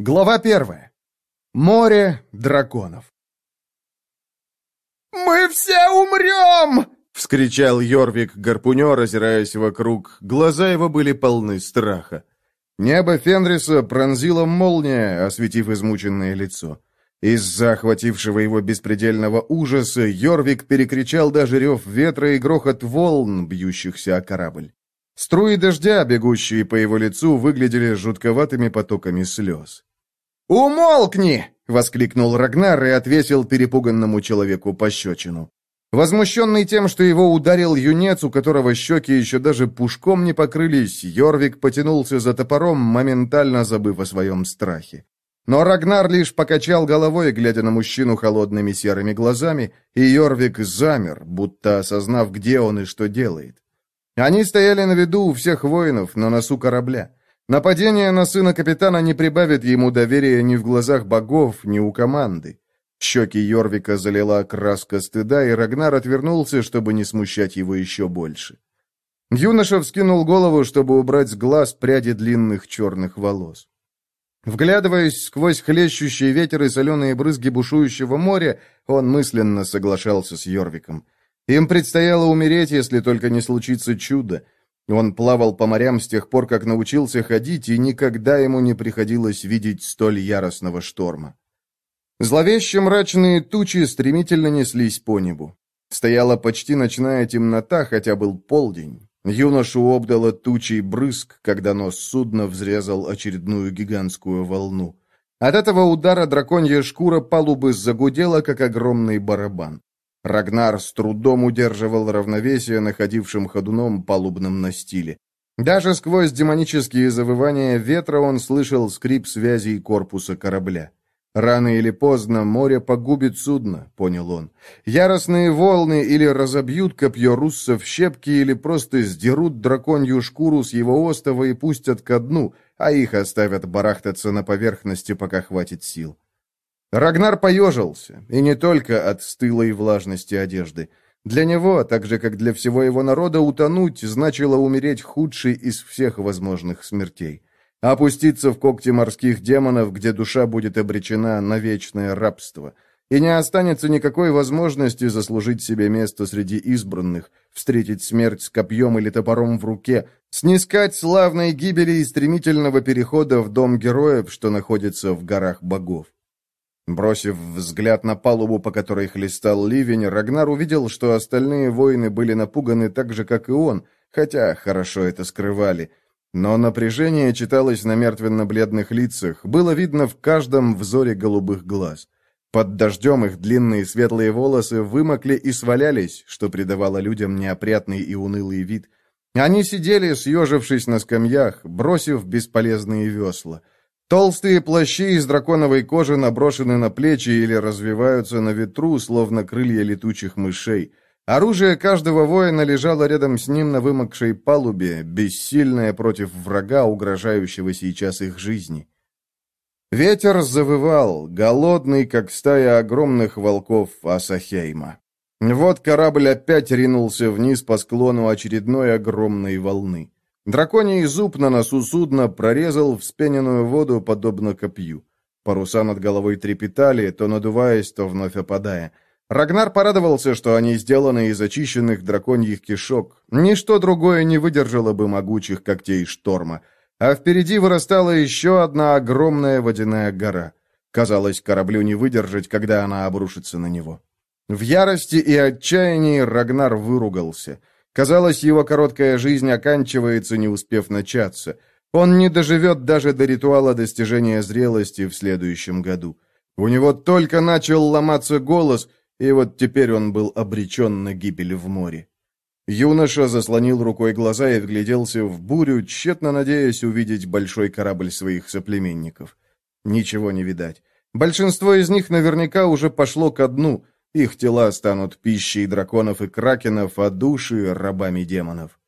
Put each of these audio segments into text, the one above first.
Глава первая. Море драконов. «Мы все умрем!» — вскричал Йорвик-гарпунер, озираясь вокруг. Глаза его были полны страха. Небо Фенриса пронзила молния, осветив измученное лицо. Из-за охватившего его беспредельного ужаса Йорвик перекричал даже рев ветра и грохот волн, бьющихся о корабль. Струи дождя, бегущие по его лицу, выглядели жутковатыми потоками слез. «Умолкни!» — воскликнул Рагнар и отвесил перепуганному человеку пощечину. Возмущенный тем, что его ударил юнец, у которого щеки еще даже пушком не покрылись, Йорвик потянулся за топором, моментально забыв о своем страхе. Но Рагнар лишь покачал головой, глядя на мужчину холодными серыми глазами, и Йорвик замер, будто осознав, где он и что делает. Они стояли на виду у всех воинов, на носу корабля. Нападение на сына капитана не прибавит ему доверия ни в глазах богов, ни у команды. Щеки Йорвика залила краска стыда, и Рагнар отвернулся, чтобы не смущать его еще больше. Юноша вскинул голову, чтобы убрать с глаз пряди длинных черных волос. Вглядываясь сквозь хлещущий ветер и соленые брызги бушующего моря, он мысленно соглашался с Йорвиком. Им предстояло умереть, если только не случится чудо. Он плавал по морям с тех пор, как научился ходить, и никогда ему не приходилось видеть столь яростного шторма. Зловеще мрачные тучи стремительно неслись по небу. Стояла почти ночная темнота, хотя был полдень. Юношу обдало тучей брызг, когда нос судна взрезал очередную гигантскую волну. От этого удара драконья шкура палубы загудела, как огромный барабан. Рагнар с трудом удерживал равновесие находившим ходуном палубном настиле. Даже сквозь демонические завывания ветра он слышал скрип связей корпуса корабля. «Рано или поздно море погубит судно», — понял он. «Яростные волны или разобьют копье русса в щепки, или просто сдерут драконью шкуру с его остова и пустят ко дну, а их оставят барахтаться на поверхности, пока хватит сил». Рагнар поежился, и не только от стылой влажности одежды. Для него, так же как для всего его народа, утонуть значило умереть худшей из всех возможных смертей опуститься в когти морских демонов, где душа будет обречена на вечное рабство, и не останется никакой возможности заслужить себе место среди избранных, встретить смерть с копьем или топором в руке, снискать славной гибели и стремительного перехода в дом героев, что находится в горах богов. Бросив взгляд на палубу, по которой хлестал ливень, Рагнар увидел, что остальные воины были напуганы так же, как и он, хотя хорошо это скрывали – но напряжение читалось на мертвенно-бледных лицах, было видно в каждом взоре голубых глаз. Под дождем их длинные светлые волосы вымокли и свалялись, что придавало людям неопрятный и унылый вид. Они сидели, съежившись на скамьях, бросив бесполезные весла. Толстые плащи из драконовой кожи наброшены на плечи или развиваются на ветру, словно крылья летучих мышей. Оружие каждого воина лежало рядом с ним на вымокшей палубе, бессильное против врага, угрожающего сейчас их жизни. Ветер завывал, голодный, как стая огромных волков Асахейма. Вот корабль опять ринулся вниз по склону очередной огромной волны. Драконий зуб на носу судна прорезал вспененную воду, подобно копью. Паруса над головой трепетали, то надуваясь, то вновь опадая. Рагнар порадовался, что они сделаны из очищенных драконьих кишок. Ничто другое не выдержало бы могучих когтей шторма. А впереди вырастала еще одна огромная водяная гора. Казалось, кораблю не выдержать, когда она обрушится на него. В ярости и отчаянии Рагнар выругался. Казалось, его короткая жизнь оканчивается, не успев начаться. Он не доживет даже до ритуала достижения зрелости в следующем году. У него только начал ломаться голос — и вот теперь он был обречен на гибель в море. Юноша заслонил рукой глаза и вгляделся в бурю, тщетно надеясь увидеть большой корабль своих соплеменников. Ничего не видать. Большинство из них наверняка уже пошло ко дну. Их тела станут пищей драконов и кракенов, а души — рабами демонов.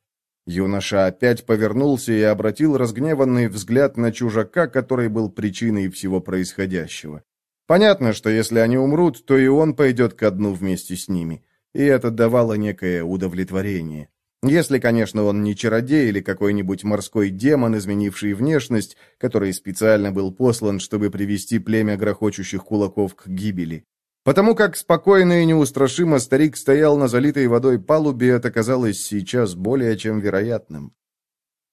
Юноша опять повернулся и обратил разгневанный взгляд на чужака, который был причиной всего происходящего. Понятно, что если они умрут, то и он пойдет ко дну вместе с ними. И это давало некое удовлетворение. Если, конечно, он не чародей или какой-нибудь морской демон, изменивший внешность, который специально был послан, чтобы привести племя грохочущих кулаков к гибели. Потому как спокойно и неустрашимо старик стоял на залитой водой палубе, это казалось сейчас более чем вероятным.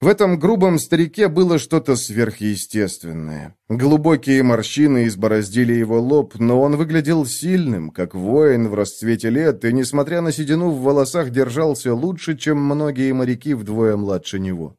В этом грубом старике было что-то сверхъестественное. Глубокие морщины избороздили его лоб, но он выглядел сильным, как воин в расцвете лет, и, несмотря на седину в волосах, держался лучше, чем многие моряки вдвое младше него.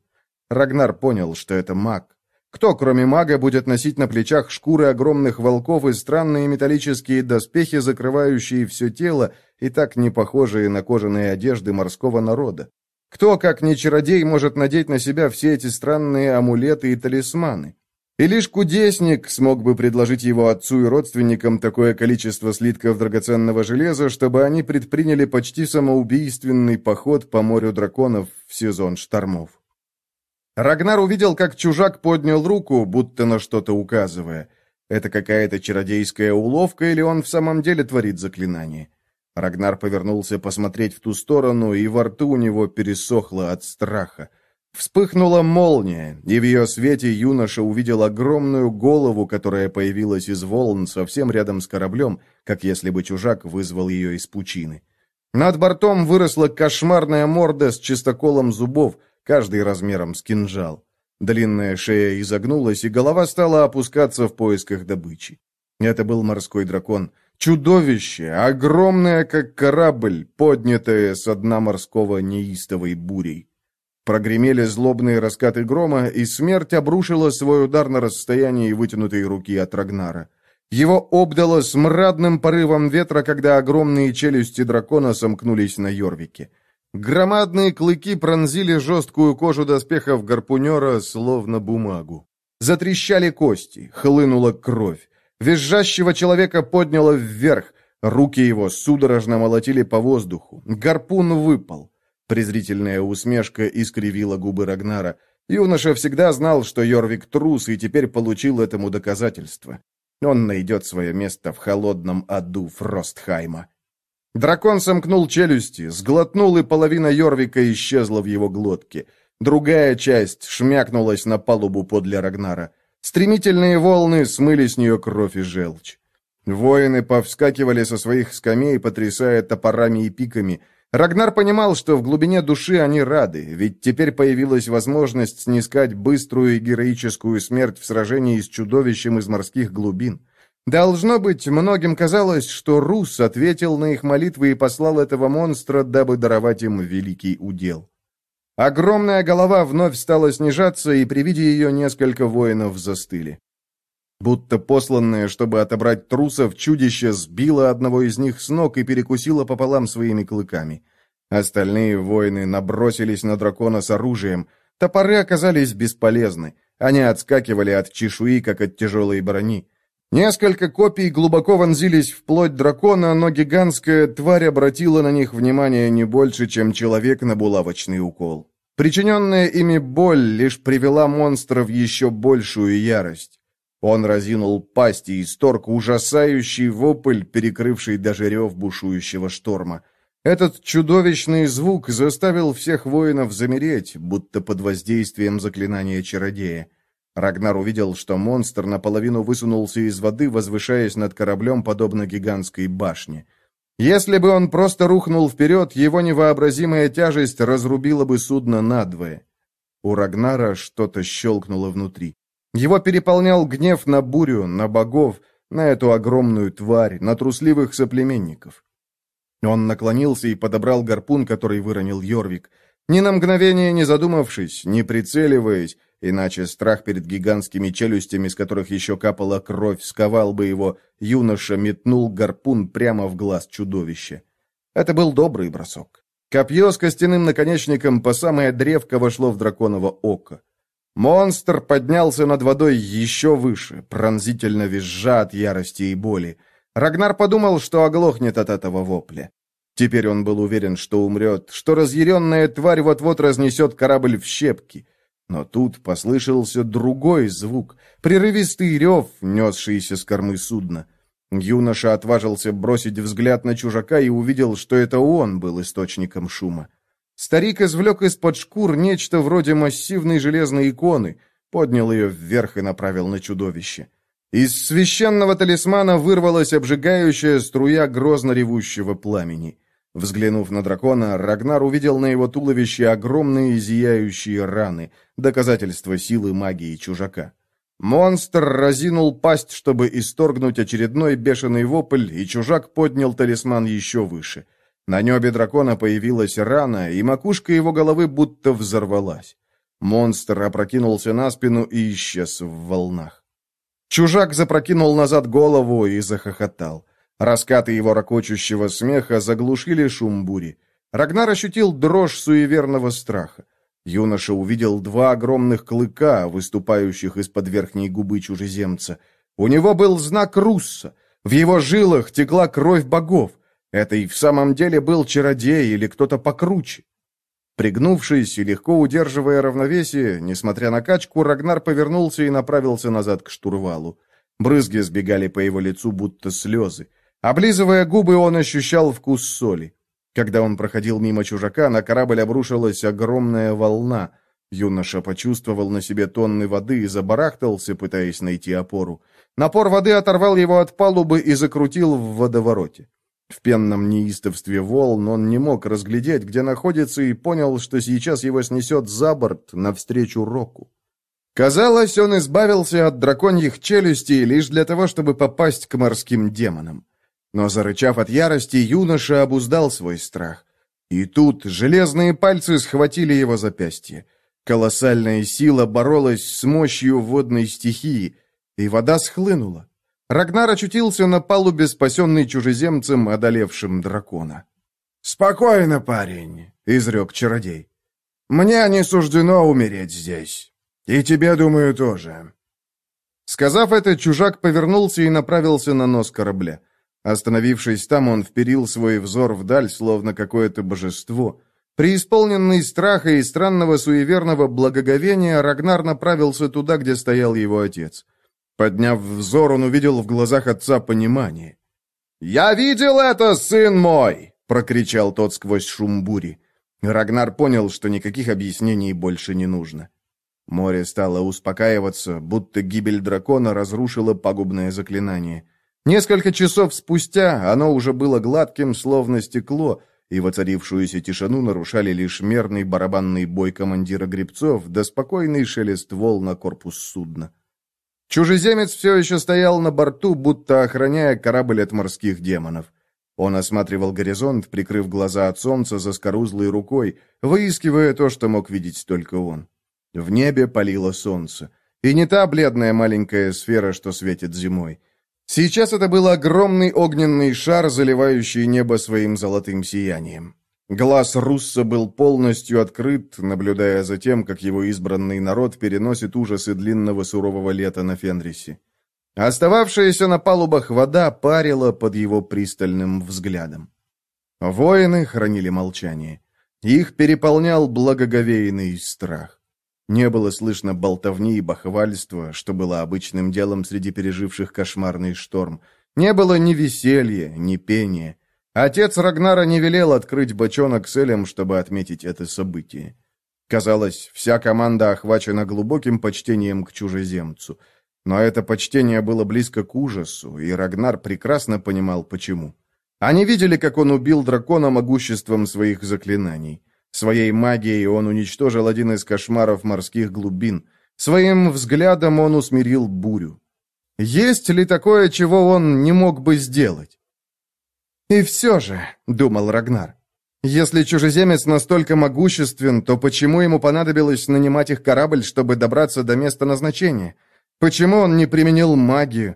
Рагнар понял, что это маг. Кто, кроме мага, будет носить на плечах шкуры огромных волков и странные металлические доспехи, закрывающие все тело и так не похожие на кожаные одежды морского народа? Кто, как не чародей, может надеть на себя все эти странные амулеты и талисманы? И лишь кудесник смог бы предложить его отцу и родственникам такое количество слитков драгоценного железа, чтобы они предприняли почти самоубийственный поход по морю драконов в сезон штормов. Рагнар увидел, как чужак поднял руку, будто на что-то указывая. Это какая-то чародейская уловка или он в самом деле творит заклинание? Рагнар повернулся посмотреть в ту сторону, и во рту у него пересохло от страха. Вспыхнула молния, и в ее свете юноша увидел огромную голову, которая появилась из волн совсем рядом с кораблем, как если бы чужак вызвал ее из пучины. Над бортом выросла кошмарная морда с чистоколом зубов, каждый размером с кинжал. Длинная шея изогнулась, и голова стала опускаться в поисках добычи. Это был морской дракон — Чудовище, огромное, как корабль, поднятое с дна морского неистовой бурей. Прогремели злобные раскаты грома, и смерть обрушила свой удар на расстоянии вытянутой руки от Рагнара. Его обдало смрадным порывом ветра, когда огромные челюсти дракона сомкнулись на Йорвике. Громадные клыки пронзили жесткую кожу доспехов гарпунера, словно бумагу. Затрещали кости, хлынула кровь. Визжащего человека подняло вверх. Руки его судорожно молотили по воздуху. Гарпун выпал. Презрительная усмешка искривила губы Рагнара. Юноша всегда знал, что Йорвик трус, и теперь получил этому доказательство. Он найдет свое место в холодном аду Фростхайма. Дракон сомкнул челюсти, сглотнул, и половина Йорвика исчезла в его глотке. Другая часть шмякнулась на палубу подле Рагнара. Стремительные волны смыли с нее кровь и желчь. Воины повскакивали со своих скамей, потрясая топорами и пиками. Рагнар понимал, что в глубине души они рады, ведь теперь появилась возможность снискать быструю и героическую смерть в сражении с чудовищем из морских глубин. Должно быть, многим казалось, что Рус ответил на их молитвы и послал этого монстра, дабы даровать им великий удел. Огромная голова вновь стала снижаться, и при виде ее несколько воинов застыли. Будто посланное, чтобы отобрать трусов, чудище сбило одного из них с ног и перекусило пополам своими клыками. Остальные воины набросились на дракона с оружием. Топоры оказались бесполезны. Они отскакивали от чешуи, как от тяжелой брони. Несколько копий глубоко вонзились в плоть дракона, но гигантская тварь обратила на них внимание не больше, чем человек на булавочный укол. Причиненная ими боль лишь привела монстра в еще большую ярость. Он разинул пасть и исторг ужасающий вопль, перекрывший даже рев бушующего шторма. Этот чудовищный звук заставил всех воинов замереть, будто под воздействием заклинания чародея. Рагнар увидел, что монстр наполовину высунулся из воды, возвышаясь над кораблем, подобно гигантской башне. Если бы он просто рухнул вперед, его невообразимая тяжесть разрубила бы судно надвое. У Рагнара что-то щелкнуло внутри. Его переполнял гнев на бурю, на богов, на эту огромную тварь, на трусливых соплеменников. Он наклонился и подобрал гарпун, который выронил Йорвик. Ни на мгновение не задумавшись, не прицеливаясь, Иначе страх перед гигантскими челюстями, с которых еще капала кровь, сковал бы его, юноша метнул гарпун прямо в глаз чудовища. Это был добрый бросок. Копье с костяным наконечником по самое древко вошло в драконово око. Монстр поднялся над водой еще выше, пронзительно визжа от ярости и боли. Рагнар подумал, что оглохнет от этого вопля. Теперь он был уверен, что умрет, что разъяренная тварь вот-вот разнесет корабль в щепки. Но тут послышался другой звук, прерывистый рев, несшийся с кормы судна. Юноша отважился бросить взгляд на чужака и увидел, что это он был источником шума. Старик извлек из-под шкур нечто вроде массивной железной иконы, поднял ее вверх и направил на чудовище. Из священного талисмана вырвалась обжигающая струя грозно ревущего пламени. Взглянув на дракона, Рагнар увидел на его туловище огромные зияющие раны, доказательство силы магии чужака. Монстр разинул пасть, чтобы исторгнуть очередной бешеный вопль, и чужак поднял талисман еще выше. На небе дракона появилась рана, и макушка его головы будто взорвалась. Монстр опрокинулся на спину и исчез в волнах. Чужак запрокинул назад голову и захохотал. Раскаты его ракочущего смеха заглушили шум бури. Рагнар ощутил дрожь суеверного страха. Юноша увидел два огромных клыка, выступающих из-под верхней губы чужеземца. У него был знак Русса. В его жилах текла кровь богов. Это и в самом деле был чародей или кто-то покруче. Пригнувшись и легко удерживая равновесие, несмотря на качку, Рагнар повернулся и направился назад к штурвалу. Брызги сбегали по его лицу, будто слезы. Облизывая губы, он ощущал вкус соли. Когда он проходил мимо чужака, на корабль обрушилась огромная волна. Юноша почувствовал на себе тонны воды и забарахтался, пытаясь найти опору. Напор воды оторвал его от палубы и закрутил в водовороте. В пенном неистовстве волн он не мог разглядеть, где находится, и понял, что сейчас его снесет за борт навстречу Року. Казалось, он избавился от драконьих челюстей лишь для того, чтобы попасть к морским демонам. Но, зарычав от ярости, юноша обуздал свой страх. И тут железные пальцы схватили его запястье. Колоссальная сила боролась с мощью водной стихии, и вода схлынула. Рагнар очутился на палубе, спасенный чужеземцем, одолевшим дракона. «Спокойно, парень», — изрек чародей. «Мне не суждено умереть здесь. И тебе, думаю, тоже». Сказав это, чужак повернулся и направился на нос корабля. Остановившись там, он вперил свой взор вдаль, словно какое-то божество. Преисполненный страха и странного суеверного благоговения, Рагнар направился туда, где стоял его отец. Подняв взор, он увидел в глазах отца понимание. «Я видел это, сын мой!» — прокричал тот сквозь шум бури. Рагнар понял, что никаких объяснений больше не нужно. Море стало успокаиваться, будто гибель дракона разрушила пагубное заклинание. Несколько часов спустя оно уже было гладким, словно стекло, и воцарившуюся тишину нарушали лишь мерный барабанный бой командира гребцов да спокойный шелест волн на корпус судна. Чужеземец все еще стоял на борту, будто охраняя корабль от морских демонов. Он осматривал горизонт, прикрыв глаза от солнца заскорузлой рукой, выискивая то, что мог видеть только он. В небе палило солнце. И не та бледная маленькая сфера, что светит зимой. Сейчас это был огромный огненный шар, заливающий небо своим золотым сиянием. Глаз Русса был полностью открыт, наблюдая за тем, как его избранный народ переносит ужасы длинного сурового лета на Фенрисе. Остававшаяся на палубах вода парила под его пристальным взглядом. Воины хранили молчание. Их переполнял благоговейный страх. Не было слышно болтовни и бахвальства, что было обычным делом среди переживших кошмарный шторм. Не было ни веселья, ни пения. Отец Рагнара не велел открыть бочонок с Элем, чтобы отметить это событие. Казалось, вся команда охвачена глубоким почтением к чужеземцу. Но это почтение было близко к ужасу, и Рагнар прекрасно понимал, почему. Они видели, как он убил дракона могуществом своих заклинаний. Своей магией он уничтожил один из кошмаров морских глубин. Своим взглядом он усмирил бурю. Есть ли такое, чего он не мог бы сделать? «И все же», — думал Рагнар, — «если чужеземец настолько могуществен, то почему ему понадобилось нанимать их корабль, чтобы добраться до места назначения? Почему он не применил магию?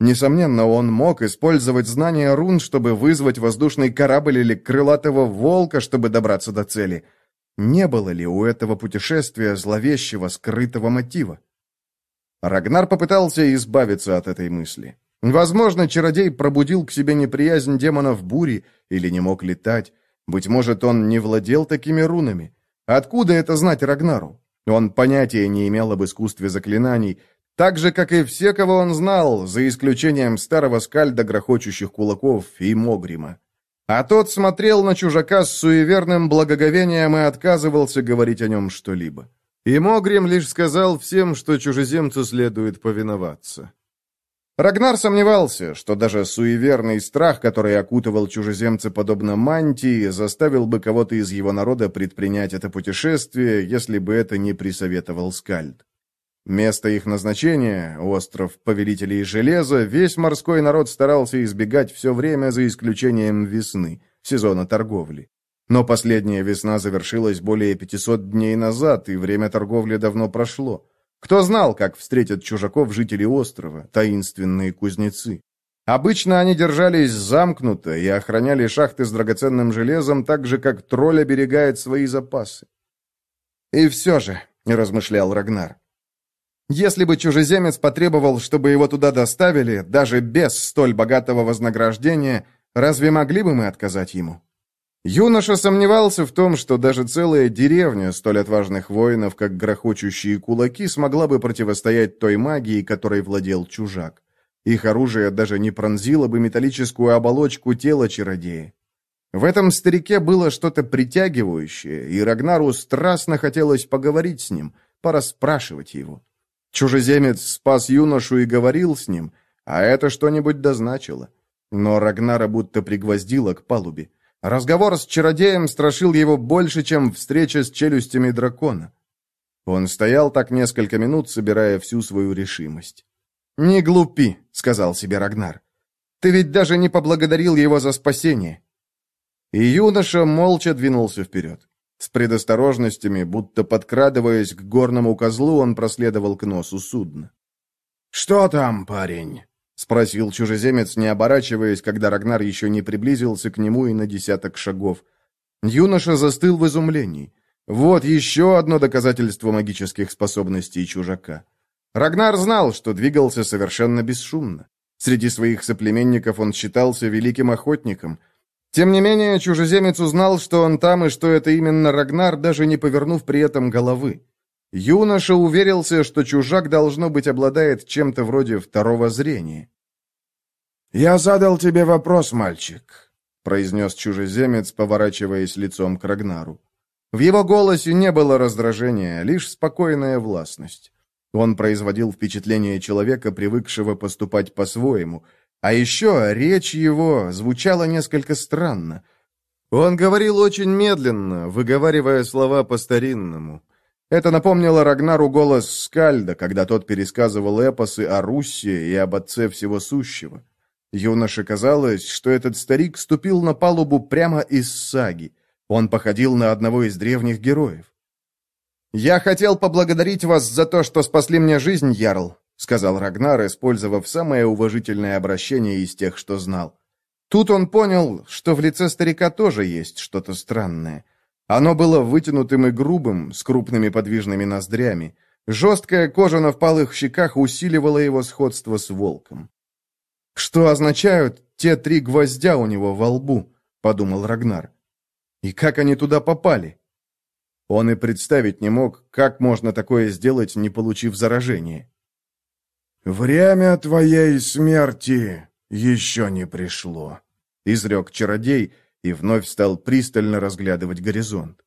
Несомненно, он мог использовать знания рун, чтобы вызвать воздушный корабль или крылатого волка, чтобы добраться до цели. Не было ли у этого путешествия зловещего скрытого мотива? Рагнар попытался избавиться от этой мысли. Возможно, чародей пробудил к себе неприязнь демонов бури или не мог летать. Быть может, он не владел такими рунами. Откуда это знать Рагнару? Он понятия не имел об искусстве заклинаний, так же, как и все, кого он знал, за исключением старого скальда грохочущих кулаков и Могрима. А тот смотрел на чужака с суеверным благоговением и отказывался говорить о нем что-либо. И Могрим лишь сказал всем, что чужеземцу следует повиноваться. Рагнар сомневался, что даже суеверный страх, который окутывал чужеземца подобно мантии, заставил бы кого-то из его народа предпринять это путешествие, если бы это не присоветовал Скальд. Место их назначения, остров Повелителей Железа, весь морской народ старался избегать все время за исключением весны, сезона торговли. Но последняя весна завершилась более 500 дней назад, и время торговли давно прошло. Кто знал, как встретят чужаков жители острова, таинственные кузнецы? Обычно они держались замкнуто и охраняли шахты с драгоценным железом так же, как тролль оберегает свои запасы. «И все же», — размышлял Рагнар, — «если бы чужеземец потребовал, чтобы его туда доставили, даже без столь богатого вознаграждения, разве могли бы мы отказать ему?» Юноша сомневался в том, что даже целая деревня столь отважных воинов, как грохочущие кулаки, смогла бы противостоять той магии, которой владел чужак. Их оружие даже не пронзило бы металлическую оболочку тела чародея. В этом старике было что-то притягивающее, и Рагнару страстно хотелось поговорить с ним, пора его. Чужеземец спас юношу и говорил с ним, а это что-нибудь дозначило. Но Рагнара будто пригвоздило к палубе. Разговор с чародеем страшил его больше, чем встреча с челюстями дракона. Он стоял так несколько минут, собирая всю свою решимость. «Не глупи», — сказал себе Рагнар. «Ты ведь даже не поблагодарил его за спасение». И юноша молча двинулся вперед. С предосторожностями, будто подкрадываясь к горному козлу, он проследовал к носу судна. «Что там, парень?» — спросил чужеземец, не оборачиваясь, когда Рагнар еще не приблизился к нему и на десяток шагов. Юноша застыл в изумлении. Вот еще одно доказательство магических способностей чужака. Рагнар знал, что двигался совершенно бесшумно. Среди своих соплеменников он считался великим охотником. Тем не менее, чужеземец узнал, что он там и что это именно Рагнар, даже не повернув при этом головы. Юноша уверился, что чужак, должно быть, обладает чем-то вроде второго зрения. «Я задал тебе вопрос, мальчик», — произнес чужеземец, поворачиваясь лицом к Рагнару. В его голосе не было раздражения, лишь спокойная властность. Он производил впечатление человека, привыкшего поступать по-своему, а еще речь его звучала несколько странно. Он говорил очень медленно, выговаривая слова по-старинному. Это напомнило Рагнару голос Скальда, когда тот пересказывал эпосы о Руссе и об Отце Всего Сущего. Юноше казалось, что этот старик ступил на палубу прямо из саги. Он походил на одного из древних героев. «Я хотел поблагодарить вас за то, что спасли мне жизнь, Ярл», сказал Рагнар, использовав самое уважительное обращение из тех, что знал. Тут он понял, что в лице старика тоже есть что-то странное. Оно было вытянутым и грубым, с крупными подвижными ноздрями. Жесткая кожа на впалых щеках усиливала его сходство с волком. «Что означают те три гвоздя у него во лбу?» — подумал Рагнар. «И как они туда попали?» Он и представить не мог, как можно такое сделать, не получив заражение. «Время твоей смерти еще не пришло», — изрек чародей, и вновь стал пристально разглядывать горизонт.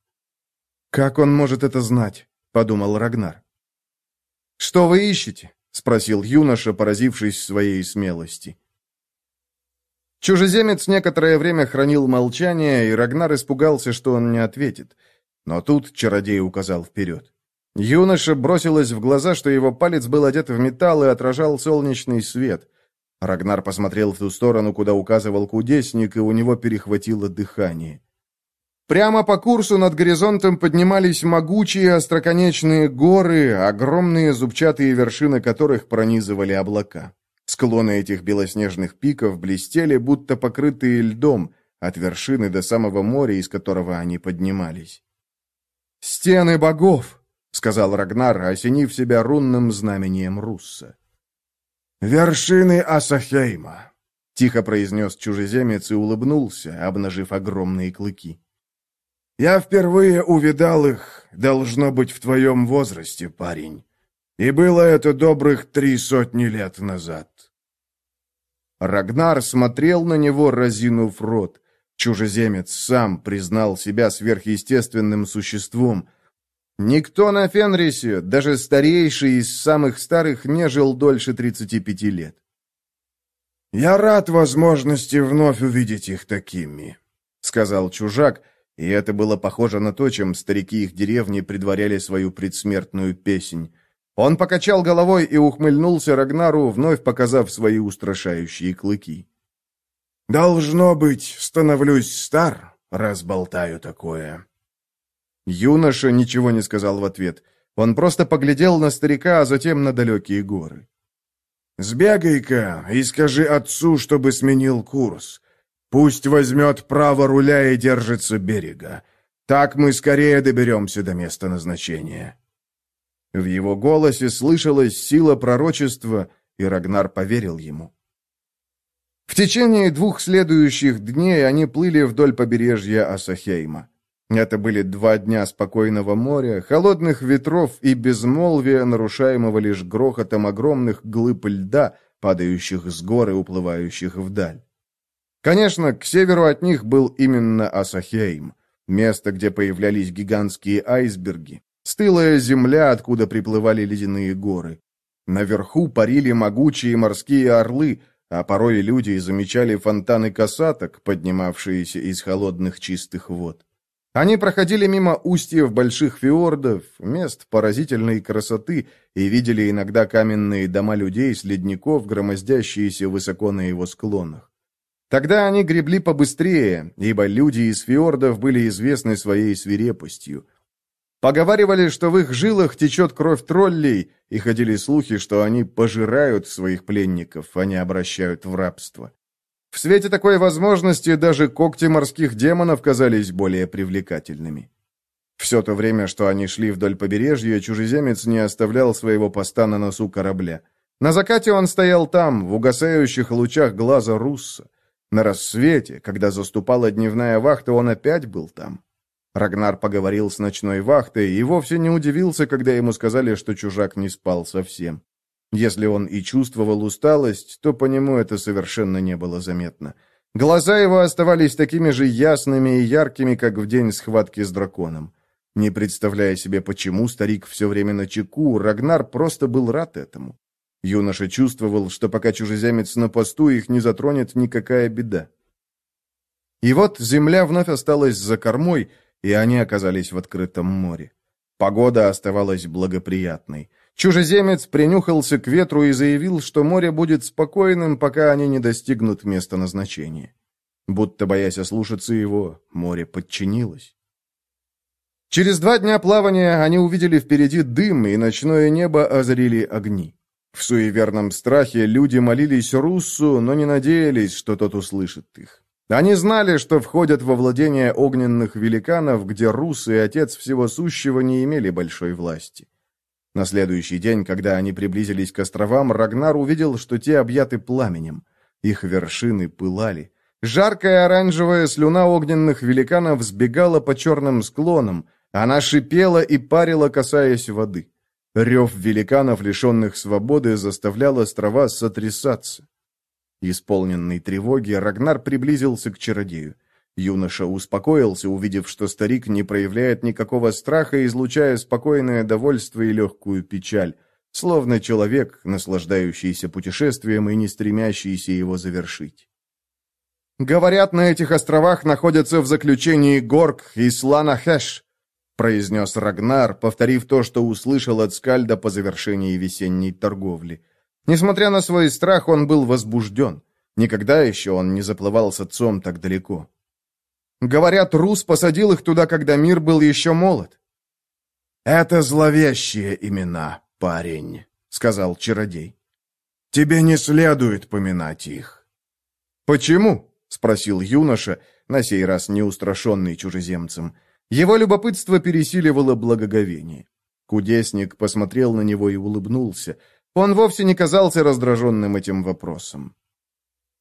«Как он может это знать?» — подумал Рагнар. «Что вы ищете?» — спросил юноша, поразившись своей смелости. Чужеземец некоторое время хранил молчание, и Рагнар испугался, что он не ответит. Но тут чародей указал вперед. Юноша бросилось в глаза, что его палец был одет в металл и отражал солнечный свет. Рагнар посмотрел в ту сторону, куда указывал кудесник, и у него перехватило дыхание. Прямо по курсу над горизонтом поднимались могучие остроконечные горы, огромные зубчатые вершины которых пронизывали облака. Склоны этих белоснежных пиков блестели, будто покрытые льдом, от вершины до самого моря, из которого они поднимались. «Стены богов!» — сказал Рагнар, осенив себя рунным знамением Русса. «Вершины Асахейма», — тихо произнес чужеземец и улыбнулся, обнажив огромные клыки. «Я впервые увидал их, должно быть, в твоем возрасте, парень. И было это добрых три сотни лет назад». Рагнар смотрел на него, разинув рот. Чужеземец сам признал себя сверхъестественным существом. Никто на Фенрисе, даже старейший из самых старых, не жил дольше 35 лет. «Я рад возможности вновь увидеть их такими», — сказал чужак, и это было похоже на то, чем старики их деревни предваряли свою предсмертную песнь. Он покачал головой и ухмыльнулся Рагнару, вновь показав свои устрашающие клыки. «Должно быть, становлюсь стар, раз болтаю такое». Юноша ничего не сказал в ответ. Он просто поглядел на старика, а затем на далекие горы. «Сбегай-ка и скажи отцу, чтобы сменил курс. Пусть возьмет право руля и держится берега. Так мы скорее доберемся до места назначения». В его голосе слышалась сила пророчества, и Рагнар поверил ему. В течение двух следующих дней они плыли вдоль побережья Асахейма. Это были два дня спокойного моря, холодных ветров и безмолвия, нарушаемого лишь грохотом огромных глыб льда, падающих с горы, уплывающих вдаль. Конечно, к северу от них был именно Асахейм, место, где появлялись гигантские айсберги, Стылая земля, откуда приплывали ледяные горы. Наверху парили могучие морские орлы, а порой люди замечали фонтаны касаток, поднимавшиеся из холодных чистых вод. Они проходили мимо устьев больших фьордов, мест поразительной красоты, и видели иногда каменные дома людей с ледников, громоздящиеся высоко на его склонах. Тогда они гребли побыстрее, ибо люди из фьордов были известны своей свирепостью. Поговаривали, что в их жилах течет кровь троллей, и ходили слухи, что они пожирают своих пленников, а не обращают в рабство. В свете такой возможности даже когти морских демонов казались более привлекательными. Все то время, что они шли вдоль побережья, чужеземец не оставлял своего поста на носу корабля. На закате он стоял там, в угасающих лучах глаза Русса. На рассвете, когда заступала дневная вахта, он опять был там. Рагнар поговорил с ночной вахтой и вовсе не удивился, когда ему сказали, что чужак не спал совсем. Если он и чувствовал усталость, то по нему это совершенно не было заметно. Глаза его оставались такими же ясными и яркими, как в день схватки с драконом. Не представляя себе, почему старик все время на чеку, Рагнар просто был рад этому. Юноша чувствовал, что пока чужеземец на посту, их не затронет никакая беда. И вот земля вновь осталась за кормой, и они оказались в открытом море. Погода оставалась благоприятной. Чужеземец принюхался к ветру и заявил, что море будет спокойным, пока они не достигнут места назначения. Будто боясь ослушаться его, море подчинилось. Через два дня плавания они увидели впереди дым, и ночное небо озарили огни. В суеверном страхе люди молились Руссу, но не надеялись, что тот услышит их. Они знали, что входят во владение огненных великанов, где Рус и Отец Всего Сущего не имели большой власти. На следующий день, когда они приблизились к островам, Рагнар увидел, что те объяты пламенем. Их вершины пылали. Жаркая оранжевая слюна огненных великанов сбегала по черным склонам. Она шипела и парила, касаясь воды. Рев великанов, лишенных свободы, заставлял острова сотрясаться. Исполненный тревоги, Рагнар приблизился к чародею. Юноша успокоился, увидев, что старик не проявляет никакого страха, излучая спокойное довольство и легкую печаль, словно человек, наслаждающийся путешествием и не стремящийся его завершить. «Говорят, на этих островах находятся в заключении Горг и Слана-Хэш», произнес Рагнар, повторив то, что услышал от Скальда по завершении весенней торговли. Несмотря на свой страх, он был возбужден. Никогда еще он не заплывал с отцом так далеко. Говорят, Рус посадил их туда, когда мир был еще молод. «Это зловещие имена, парень», — сказал чародей. «Тебе не следует поминать их». «Почему?» — спросил юноша, на сей раз неустрашенный чужеземцем. Его любопытство пересиливало благоговение. Кудесник посмотрел на него и улыбнулся — он вовсе не казался раздраженным этим вопросом.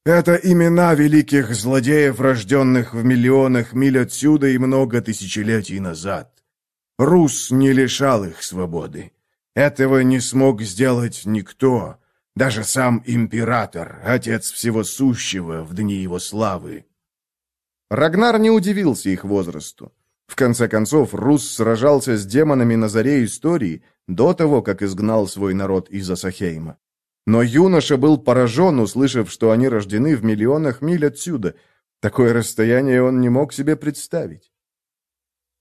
«Это имена великих злодеев, рожденных в миллионах миль отсюда и много тысячелетий назад. Рус не лишал их свободы. Этого не смог сделать никто, даже сам император, отец всего сущего в дни его славы». Рагнар не удивился их возрасту. В конце концов, Рус сражался с демонами на заре истории, до того, как изгнал свой народ из Асахейма. Но юноша был поражен, услышав, что они рождены в миллионах миль отсюда. Такое расстояние он не мог себе представить.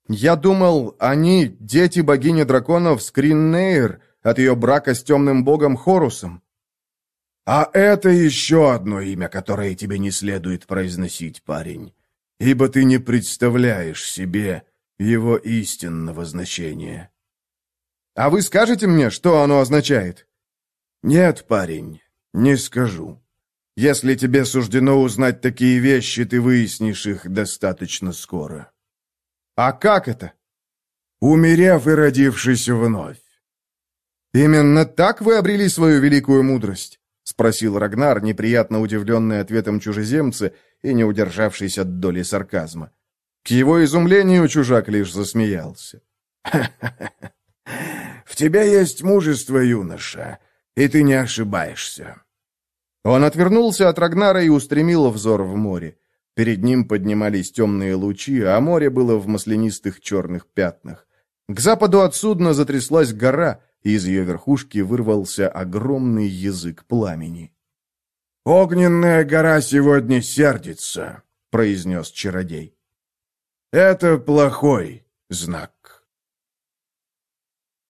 «Я думал, они — дети богини драконов Скриннейр от ее брака с темным богом Хорусом». «А это еще одно имя, которое тебе не следует произносить, парень ибо ты не представляешь себе его истинного значения. А вы скажете мне, что оно означает? Нет, парень, не скажу. Если тебе суждено узнать такие вещи, ты выяснишь их достаточно скоро. А как это? Умерев и родившись вновь. Именно так вы обрели свою великую мудрость? Спросил Рагнар, неприятно удивленный ответом чужеземца, и не удержавшись от доли сарказма. К его изумлению чужак лишь засмеялся. В тебе есть мужество, юноша, и ты не ошибаешься». Он отвернулся от Рагнара и устремил взор в море. Перед ним поднимались темные лучи, а море было в маслянистых черных пятнах. К западу от судна затряслась гора, и из ее верхушки вырвался огромный язык пламени. «Огненная гора сегодня сердится», — произнес чародей. «Это плохой знак».